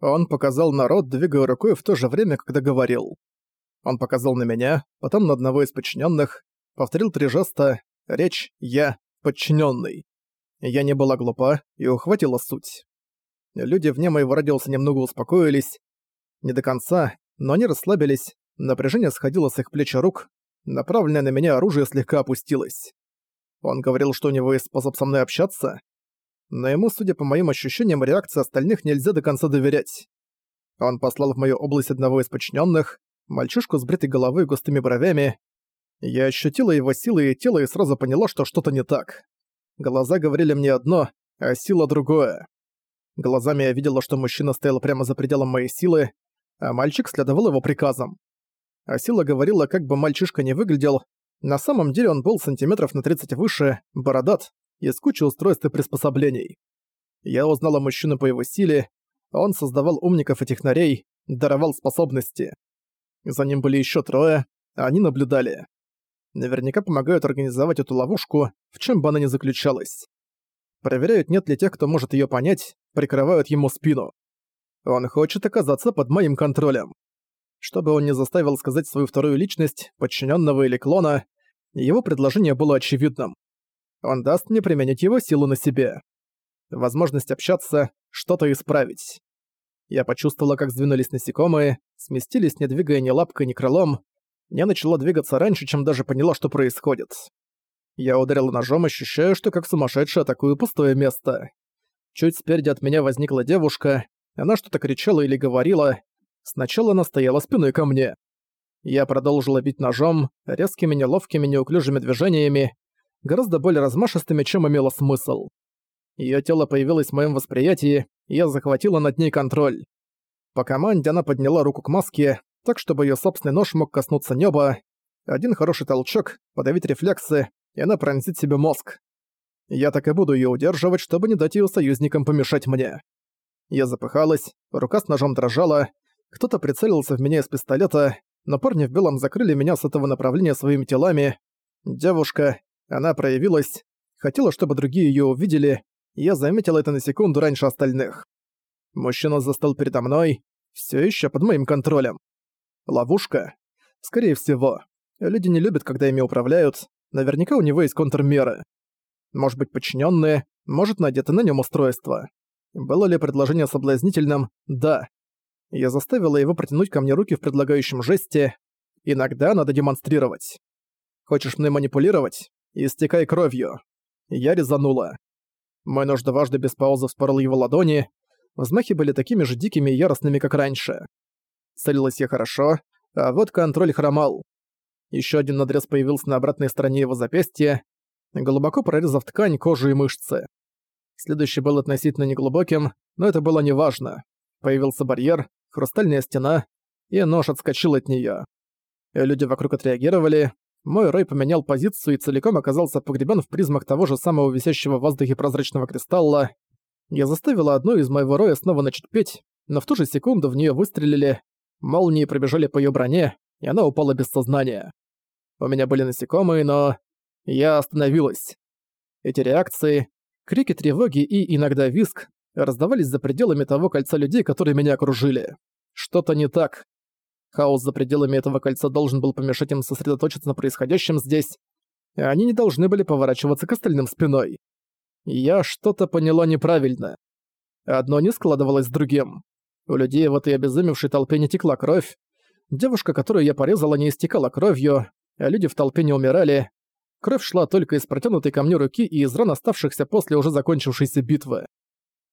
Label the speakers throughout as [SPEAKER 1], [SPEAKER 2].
[SPEAKER 1] Он показал народ, двигая рукой в то же время, когда говорил. Он показал на меня, потом на одного из подчиненных, повторил три жеста «речь, я, подчиненный. Я не была глупа и ухватила суть. Люди вне моего радиуса немного успокоились. Не до конца, но они расслабились, напряжение сходило с их плеч и рук, направленное на меня оружие слегка опустилось. Он говорил, что у него есть способ со мной общаться, но ему, судя по моим ощущениям, реакции остальных нельзя до конца доверять. Он послал в мою область одного из подчиненных, мальчишку с бритой головой и густыми бровями. Я ощутила его силы и тело и сразу поняла, что что-то не так. Глаза говорили мне одно, а сила другое. Глазами я видела, что мужчина стоял прямо за пределом моей силы, а мальчик следовал его приказам. А сила говорила, как бы мальчишка не выглядел, на самом деле он был сантиметров на 30 выше, бородат, из кучи устройств и приспособлений. Я узнала мужчину по его силе, он создавал умников и технарей, даровал способности. За ним были еще трое, а они наблюдали. Наверняка помогают организовать эту ловушку, в чем бы она ни заключалась. Проверяют, нет ли тех, кто может ее понять, прикрывают ему спину. Он хочет оказаться под моим контролем. Чтобы он не заставил сказать свою вторую личность, подчиненного или клона, его предложение было очевидным. Он даст мне применить его силу на себе. Возможность общаться, что-то исправить. Я почувствовала, как сдвинулись насекомые, сместились, не двигая ни лапкой, ни крылом. Я начала двигаться раньше, чем даже поняла, что происходит. Я ударила ножом, ощущая, что как сумасшедший атакую пустое место. Чуть спереди от меня возникла девушка, она что-то кричала или говорила. Сначала она стояла спиной ко мне. Я продолжила бить ножом, резкими, неловкими, неуклюжими движениями, гораздо более размашистыми, чем имело смысл. Её тело появилось в моем восприятии, и я захватила над ней контроль. По команде она подняла руку к маске, так чтобы её собственный нож мог коснуться неба. Один хороший толчок, подавить рефлексы, и она пронзит себе мозг. Я так и буду её удерживать, чтобы не дать её союзникам помешать мне. Я запыхалась, рука с ножом дрожала, кто-то прицелился в меня из пистолета, но парни в белом закрыли меня с этого направления своими телами. Девушка, она проявилась, хотела, чтобы другие её увидели, и я заметил это на секунду раньше остальных. Мужчина застыл передо мной, всё ещё под моим контролем. Ловушка? Скорее всего. Люди не любят, когда ими управляют, наверняка у него есть контрмеры. Может быть, подчинённые, может, надеты на нём устройство. Было ли предложение соблазнительным? Да. Я заставила его протянуть ко мне руки в предлагающем жесте. Иногда надо демонстрировать. Хочешь мной манипулировать? Истекай кровью. Я резанула. Мой нож дважды без паузы вспорол его ладони. Взмахи были такими же дикими и яростными, как раньше. Целилась я хорошо, а вот контроль хромал. Еще один надрез появился на обратной стороне его запястья, глубоко прорезав ткань, кожу и мышцы. Следующий был относительно неглубоким, но это было неважно. Появился барьер, хрустальная стена, и нож отскочил от неё. Люди вокруг отреагировали, мой рой поменял позицию и целиком оказался погребен в призмах того же самого висящего в воздухе прозрачного кристалла. Я заставила одну из моего роя снова начать петь, но в ту же секунду в нее выстрелили, молнии пробежали по ее броне, и она упала без сознания. У меня были насекомые, но... Я остановилась. Эти реакции, крики тревоги и иногда виск раздавались за пределами того кольца людей, которые меня окружили. Что-то не так. Хаос за пределами этого кольца должен был помешать им сосредоточиться на происходящем здесь, и они не должны были поворачиваться к остальным спиной. Я что-то поняла неправильно. Одно не складывалось с другим. У людей в этой обезумевшей толпе не текла кровь, девушка, которую я порезала, не истекала кровью, а люди в толпе не умирали. Кровь шла только из протянутой ко мне руки и из ран оставшихся после уже закончившейся битвы.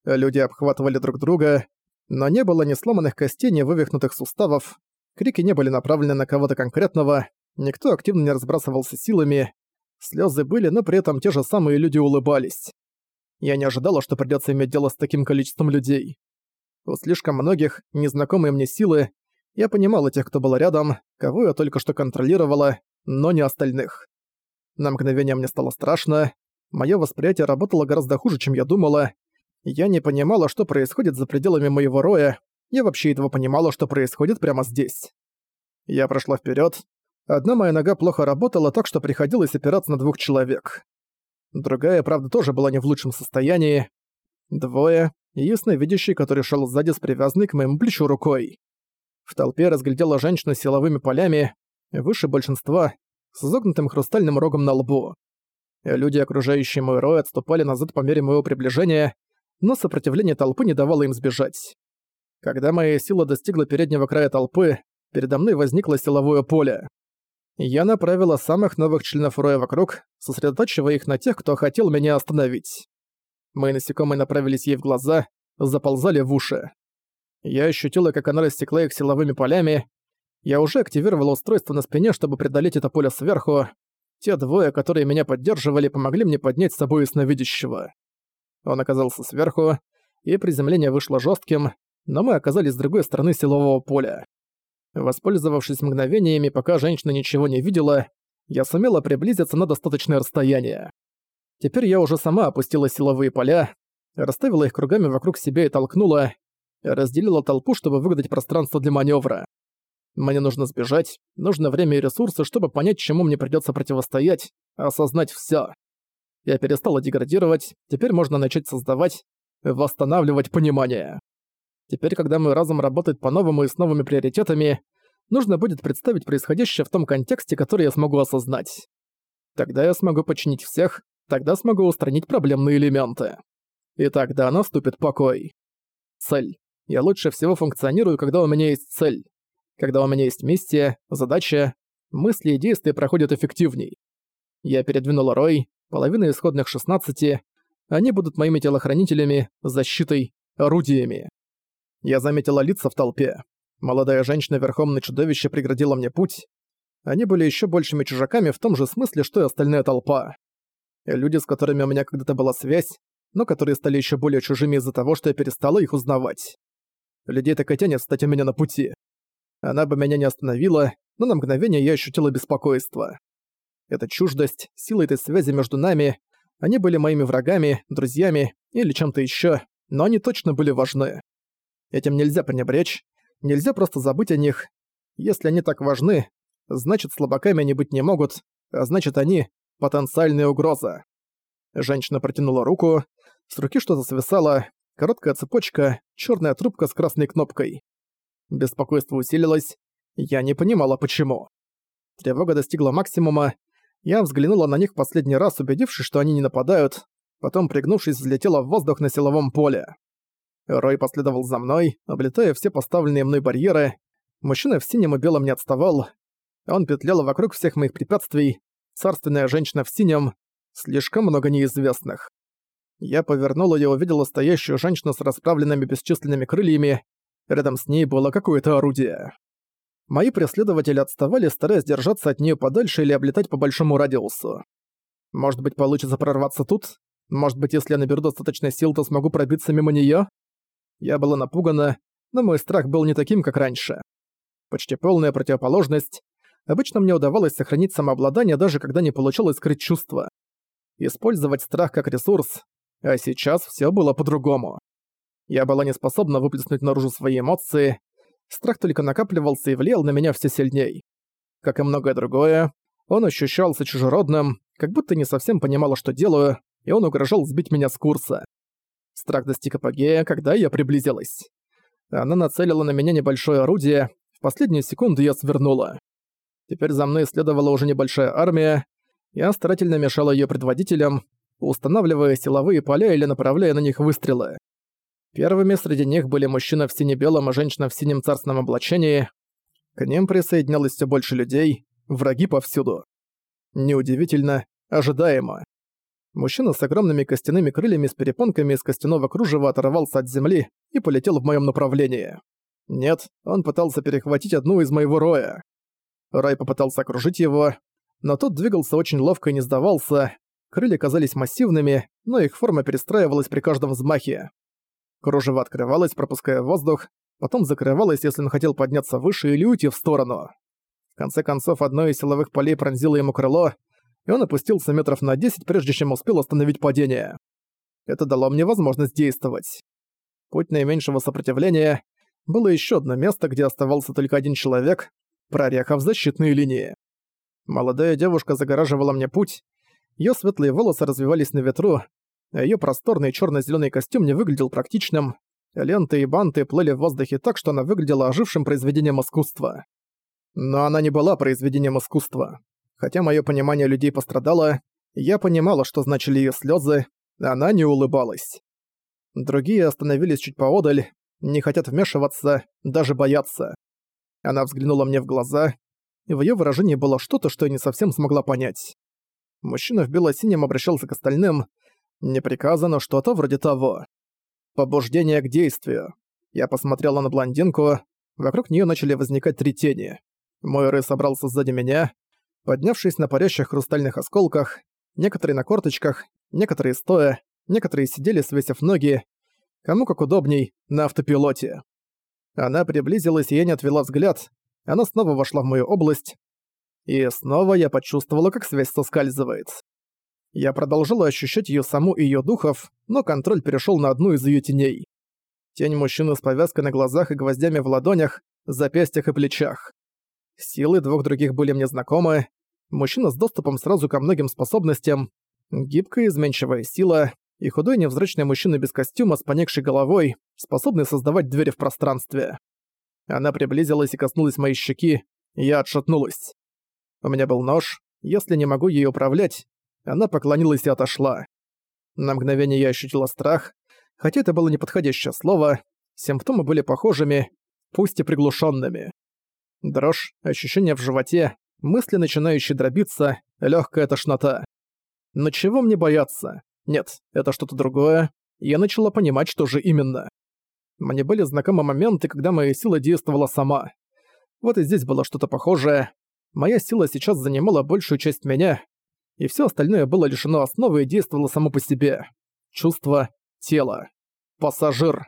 [SPEAKER 1] Люди обхватывали друг друга, но не было ни сломанных костей, ни вывихнутых суставов, Крики не были направлены на кого-то конкретного, никто активно не разбрасывался силами. Слезы были, но при этом те же самые люди улыбались. Я не ожидала, что придется иметь дело с таким количеством людей. У слишком многих, незнакомые мне силы, я понимала тех, кто был рядом, кого я только что контролировала, но не остальных. На мгновение мне стало страшно, мое восприятие работало гораздо хуже, чем я думала. Я не понимала, что происходит за пределами моего роя, я вообще едва понимала, что происходит прямо здесь. Я прошла вперед. Одна моя нога плохо работала, так что приходилось опираться на двух человек. Другая, правда, тоже была не в лучшем состоянии. Двое, ясновидящий, который шел сзади с привязанной к моему плечу рукой. В толпе разглядела женщину с силовыми полями, выше большинства, с изогнутым хрустальным рогом на лбу. Люди, окружающие мой рой, отступали назад по мере моего приближения, но сопротивление толпы не давало им сбежать. Когда моя сила достигла переднего края толпы, передо мной возникло силовое поле. Я направила самых новых членов роя вокруг, сосредотачивая их на тех, кто хотел меня остановить. Мои насекомые направились ей в глаза, заползали в уши. Я ощутила, как она растекла их силовыми полями. Я уже активировала устройство на спине, чтобы преодолеть это поле сверху. Те двое, которые меня поддерживали, помогли мне поднять с собой ясновидящего. Он оказался сверху, и приземление вышло жестким, но мы оказались с другой стороны силового поля. Воспользовавшись мгновениями, пока женщина ничего не видела, я сумела приблизиться на достаточное расстояние. Теперь я уже сама опустила силовые поля, расставила их кругами вокруг себя и толкнула, разделила толпу, чтобы выгадать пространство для маневра. Мне нужно сбежать, нужно время и ресурсы, чтобы понять, чему мне придется противостоять, осознать все. Я перестала деградировать, теперь можно начать создавать, восстанавливать понимание. Теперь, когда мой разум работает по-новому и с новыми приоритетами, нужно будет представить происходящее в том контексте, который я смогу осознать. Тогда я смогу починить всех, тогда смогу устранить проблемные элементы. И тогда наступит покой. Цель. Я лучше всего функционирую, когда у меня есть цель. Когда у меня есть миссия, задача, мысли и действия проходят эффективней. Я передвинула Рой, половина исходных 16, они будут моими телохранителями, защитой, орудиями. Я заметила лица в толпе. Молодая женщина верхом на чудовище преградила мне путь. Они были еще большими чужаками в том же смысле, что и остальная толпа. Люди, с которыми у меня когда-то была связь, но которые стали еще более чужими из-за того, что я перестала их узнавать. Людей так и тянет встать у меня на пути. Она бы меня не остановила, но на мгновение я ощутила беспокойство. Эта чуждость, сила этой связи между нами, они были моими врагами, друзьями или чем-то еще, но они точно были важны. Этим нельзя пренебречь, нельзя просто забыть о них. Если они так важны, значит слабаками они быть не могут, а значит они — потенциальная угроза. Женщина протянула руку, с руки что-то свисало, короткая цепочка, черная трубка с красной кнопкой. Беспокойство усилилось, я не понимала почему. Тревога достигла максимума, я взглянула на них в последний раз, убедившись, что они не нападают, потом, пригнувшись, взлетела в воздух на силовом поле. Рой последовал за мной, облетая все поставленные мной барьеры. Мужчина в синем и белом не отставал. Он петлял вокруг всех моих препятствий. Царственная женщина в синем. Слишком много неизвестных. Я повернула и увидела стоящую женщину с расправленными бесчисленными крыльями. Рядом с ней было какое-то орудие. Мои преследователи отставали, стараясь держаться от нее подальше или облетать по большому радиусу. Может быть, получится прорваться тут? Может быть, если я наберу достаточно сил, то смогу пробиться мимо нее? Я была напугана, но мой страх был не таким, как раньше. Почти полная противоположность. Обычно мне удавалось сохранить самообладание, даже когда не получалось скрыть чувства. Использовать страх как ресурс, а сейчас все было по-другому. Я была не способна выплеснуть наружу свои эмоции, страх только накапливался и влиял на меня все сильней. Как и многое другое, он ощущался чужеродным, как будто не совсем понимала, что делаю, и он угрожал сбить меня с курса. Страх достиг апогея, когда я приблизилась. Она нацелила на меня небольшое орудие, в последнюю секунду я свернула. Теперь за мной следовала уже небольшая армия, я старательно мешала ее предводителям, устанавливая силовые поля или направляя на них выстрелы. Первыми среди них были мужчина в сине-белом и женщина в синем царственном облачении. К ним присоединялось все больше людей, враги повсюду. Неудивительно, ожидаемо. Мужчина с огромными костяными крыльями с перепонками из костяного кружева оторвался от земли и полетел в моем направлении. Нет, он пытался перехватить одну из моего роя. Рай попытался окружить его, но тот двигался очень ловко и не сдавался. Крылья казались массивными, но их форма перестраивалась при каждом взмахе. Кружево открывалось, пропуская воздух, потом закрывалось, если он хотел подняться выше или уйти в сторону. В конце концов, одно из силовых полей пронзило ему крыло, и он опустился метров на 10, прежде чем успел остановить падение. Это дало мне возможность действовать. Путь наименьшего сопротивления было еще одно место, где оставался только один человек, прореха в защитные линии. Молодая девушка загораживала мне путь, ее светлые волосы развивались на ветру, а её просторный чёрно-зелёный костюм не выглядел практичным. Ленты и банты плыли в воздухе так, что она выглядела ожившим произведением искусства. Но она не была произведением искусства. Хотя моё понимание людей пострадало, я понимала, что значили её слёзы, она не улыбалась. Другие остановились чуть поодаль, не хотят вмешиваться, даже боятся. Она взглянула мне в глаза, и в её выражении было что-то, что я не совсем смогла понять. Мужчина в бело-синем обращался к остальным. Не приказано, что-то вроде того. Побуждение к действию. Я посмотрела на блондинку. Вокруг неё начали возникать три тени. Мой Рэй собрался сзади меня, поднявшись на парящих хрустальных осколках, некоторые на корточках, некоторые стоя, некоторые сидели, свесив ноги, кому как удобней, на автопилоте. Она приблизилась, и я не отвела взгляд. Она снова вошла в мою область, и снова я почувствовала, как связь соскальзывает. Я продолжила ощущать её саму и её духов, но контроль перешёл на одну из её теней. Тень мужчины с повязкой на глазах и гвоздями в ладонях, запястьях и плечах. Силы двух других были мне знакомы. Мужчина с доступом сразу ко многим способностям, гибкая изменчивая сила и худой невзрачный мужчина без костюма с поникшей головой, способный создавать двери в пространстве. Она приблизилась и коснулась моей щеки, я отшатнулась. У меня был нож, если не могу ей управлять, она поклонилась и отошла. На мгновение я ощутила страх, хотя это было неподходящее слово, симптомы были похожими, пусть и приглушенными. Дрожь, ощущение в животе, мысли, начинающие дробиться, легкая тошнота. Но чего мне бояться? Нет, это что-то другое. Я начала понимать, что же именно. Мне были знакомы моменты, когда моя сила действовала сама. Вот и здесь было что-то похожее. Моя сила сейчас занимала большую часть меня, и все остальное было лишено основы и действовало само по себе. Чувство, тело. Пассажир.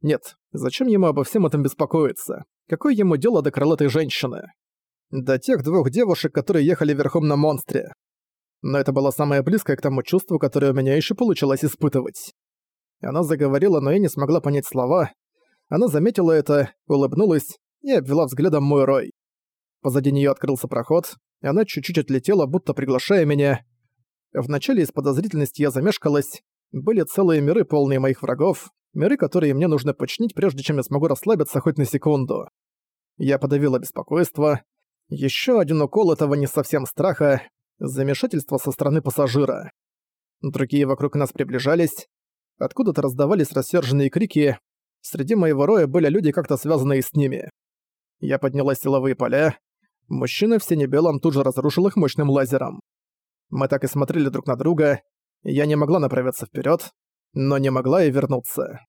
[SPEAKER 1] Нет, зачем ему обо всем этом беспокоиться? Какое ему дело до крылатой женщины? До тех двух девушек, которые ехали верхом на монстре. Но это было самое близкое к тому чувству, которое у меня еще получилось испытывать. Она заговорила, но я не смогла понять слова. Она заметила это, улыбнулась и обвела взглядом мой рой. Позади нее открылся проход, и она чуть-чуть отлетела, будто приглашая меня. Вначале из подозрительности я замешкалась. Были целые миры, полные моих врагов, миры, которые мне нужно починить, прежде чем я смогу расслабиться хоть на секунду. Я подавила беспокойство. Еще один укол этого не совсем страха, замешательство со стороны пассажира. Другие вокруг нас приближались. Откуда-то раздавались рассерженные крики. Среди моего роя были люди, как-то связанные с ними. Я подняла силовые поля. Мужчина в сине-белом тут же разрушил их мощным лазером. Мы так и смотрели друг на друга. Я не могла направиться вперед, но не могла и вернуться.